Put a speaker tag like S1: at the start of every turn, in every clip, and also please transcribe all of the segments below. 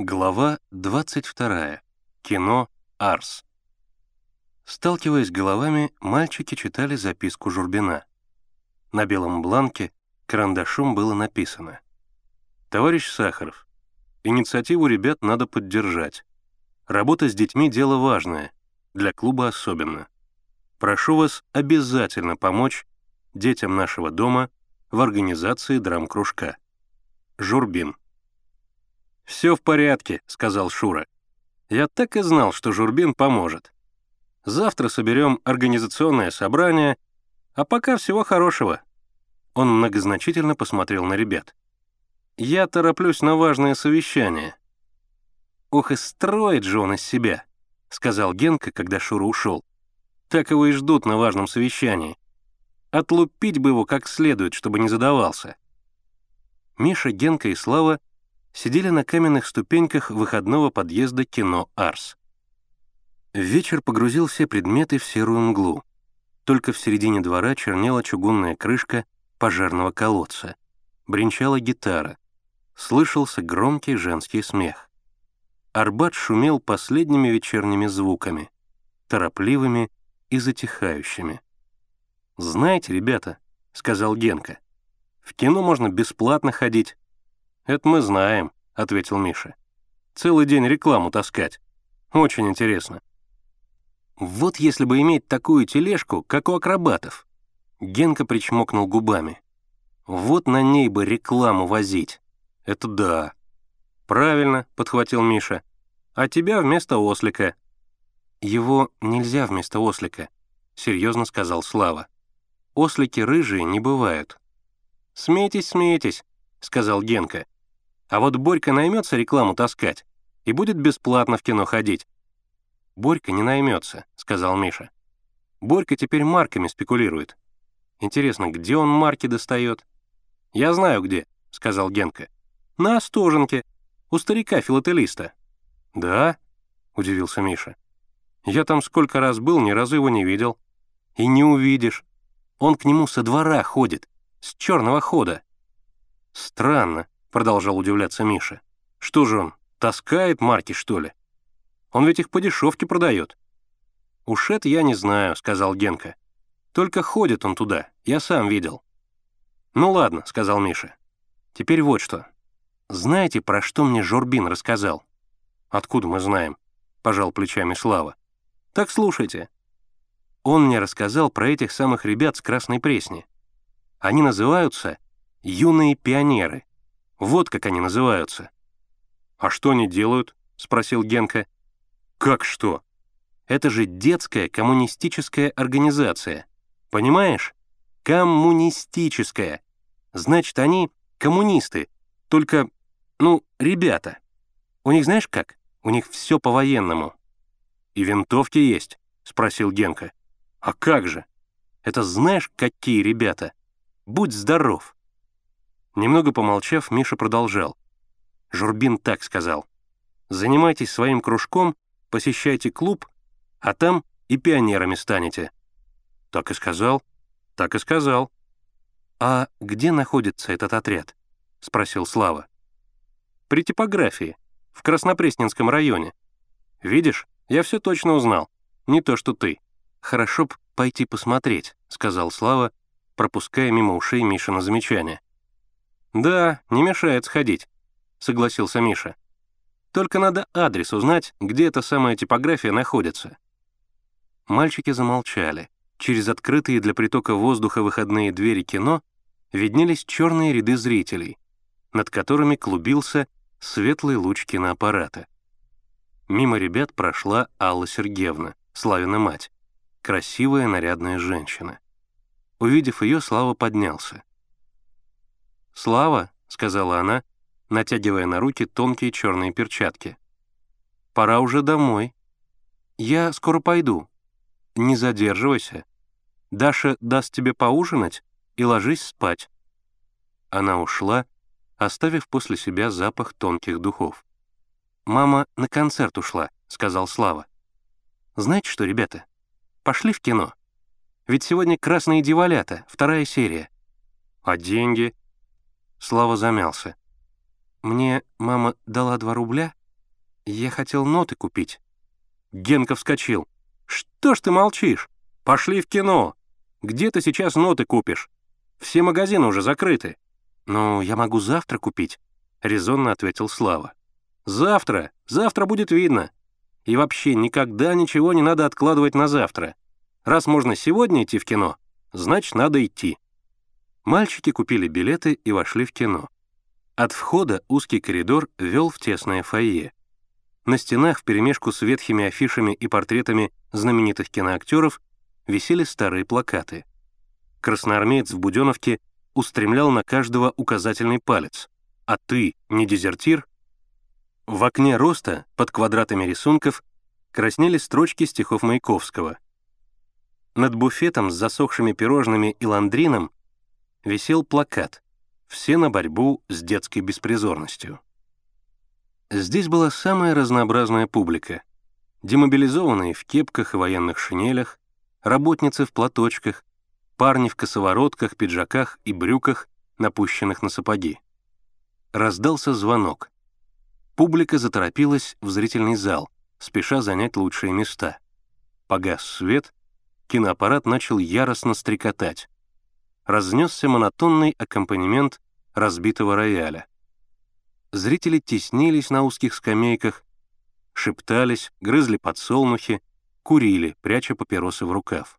S1: Глава 22. Кино «Арс». Сталкиваясь головами, мальчики читали записку Журбина. На белом бланке карандашом было написано. «Товарищ Сахаров, инициативу ребят надо поддержать. Работа с детьми — дело важное, для клуба особенно. Прошу вас обязательно помочь детям нашего дома в организации драм-кружка. Журбин». «Все в порядке», — сказал Шура. «Я так и знал, что Журбин поможет. Завтра соберем организационное собрание, а пока всего хорошего». Он многозначительно посмотрел на ребят. «Я тороплюсь на важное совещание». «Ох и строит же он из себя», — сказал Генка, когда Шура ушел. «Так его и ждут на важном совещании. Отлупить бы его как следует, чтобы не задавался». Миша, Генка и Слава сидели на каменных ступеньках выходного подъезда кино «Арс». Вечер погрузил все предметы в серую мглу. Только в середине двора чернела чугунная крышка пожарного колодца. Бринчала гитара. Слышался громкий женский смех. Арбат шумел последними вечерними звуками, торопливыми и затихающими. «Знаете, ребята», — сказал Генка, — «в кино можно бесплатно ходить, «Это мы знаем», — ответил Миша. «Целый день рекламу таскать. Очень интересно». «Вот если бы иметь такую тележку, как у акробатов», — Генка причмокнул губами. «Вот на ней бы рекламу возить. Это да». «Правильно», — подхватил Миша. «А тебя вместо ослика». «Его нельзя вместо ослика», — серьезно сказал Слава. «Ослики рыжие не бывают». «Смейтесь, смейтесь», — сказал Генка. А вот Борька наймется рекламу таскать и будет бесплатно в кино ходить. «Борька не наймется», — сказал Миша. «Борька теперь марками спекулирует. Интересно, где он марки достает?» «Я знаю где», — сказал Генка. «На Остоженке, у старика-филателиста». «Да?» — удивился Миша. «Я там сколько раз был, ни разу его не видел». «И не увидишь. Он к нему со двора ходит, с черного хода». «Странно», — продолжал удивляться Миша. «Что же он, таскает марки, что ли? Он ведь их по дешевке продает». «Уж это я не знаю», — сказал Генка. «Только ходит он туда, я сам видел». «Ну ладно», — сказал Миша. «Теперь вот что. Знаете, про что мне Жорбин рассказал?» «Откуда мы знаем?» — пожал плечами Слава. «Так слушайте. Он мне рассказал про этих самых ребят с Красной Пресни. Они называются «Юные пионеры». Вот как они называются». «А что они делают?» — спросил Генка. «Как что?» «Это же детская коммунистическая организация. Понимаешь? Коммунистическая. Значит, они коммунисты. Только, ну, ребята. У них знаешь как? У них все по-военному». «И винтовки есть?» — спросил Генка. «А как же? Это знаешь, какие ребята? Будь здоров!» Немного помолчав, Миша продолжал. Журбин так сказал. «Занимайтесь своим кружком, посещайте клуб, а там и пионерами станете». «Так и сказал?» «Так и сказал». «А где находится этот отряд?» — спросил Слава. «При типографии, в Краснопресненском районе. Видишь, я все точно узнал. Не то, что ты». «Хорошо б пойти посмотреть», — сказал Слава, пропуская мимо ушей Мишина замечание. «Да, не мешает сходить», — согласился Миша. «Только надо адрес узнать, где эта самая типография находится». Мальчики замолчали. Через открытые для притока воздуха выходные двери кино виднелись черные ряды зрителей, над которыми клубился светлый луч киноаппарата. Мимо ребят прошла Алла Сергеевна, Славина мать, красивая нарядная женщина. Увидев ее, Слава поднялся. «Слава», — сказала она, натягивая на руки тонкие черные перчатки. «Пора уже домой. Я скоро пойду. Не задерживайся. Даша даст тебе поужинать и ложись спать». Она ушла, оставив после себя запах тонких духов. «Мама на концерт ушла», — сказал Слава. «Знаете что, ребята, пошли в кино. Ведь сегодня «Красные дьяволята», вторая серия. А деньги?» Слава замялся. «Мне мама дала два рубля, «Я хотел ноты купить». Генка вскочил. «Что ж ты молчишь? Пошли в кино. Где ты сейчас ноты купишь? Все магазины уже закрыты». «Ну, я могу завтра купить», — резонно ответил Слава. «Завтра. Завтра будет видно. И вообще никогда ничего не надо откладывать на завтра. Раз можно сегодня идти в кино, значит, надо идти». Мальчики купили билеты и вошли в кино. От входа узкий коридор вел в тесное фойе. На стенах вперемешку с ветхими афишами и портретами знаменитых киноактеров висели старые плакаты. Красноармеец в Буденовке устремлял на каждого указательный палец. «А ты не дезертир?» В окне роста, под квадратами рисунков, краснели строчки стихов Маяковского. Над буфетом с засохшими пирожными и ландрином висел плакат «Все на борьбу с детской беспризорностью». Здесь была самая разнообразная публика. Демобилизованные в кепках и военных шинелях, работницы в платочках, парни в косоворотках, пиджаках и брюках, напущенных на сапоги. Раздался звонок. Публика заторопилась в зрительный зал, спеша занять лучшие места. Погас свет, киноаппарат начал яростно стрекотать разнесся монотонный аккомпанемент разбитого рояля. Зрители теснились на узких скамейках, шептались, грызли подсолнухи, курили, пряча папиросы в рукав.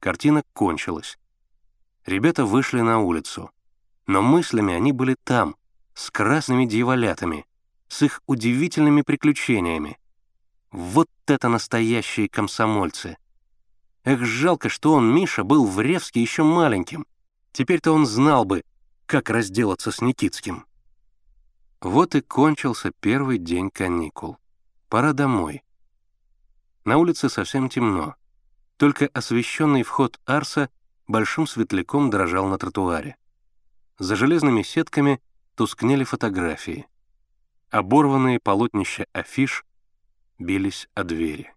S1: Картина кончилась. Ребята вышли на улицу, но мыслями они были там, с красными дьяволятами, с их удивительными приключениями. Вот это настоящие комсомольцы — Эх, жалко, что он, Миша, был в Ревске еще маленьким. Теперь-то он знал бы, как разделаться с Никитским. Вот и кончился первый день каникул. Пора домой. На улице совсем темно. Только освещенный вход Арса большим светляком дрожал на тротуаре. За железными сетками тускнели фотографии. Оборванные полотнища афиш бились о двери.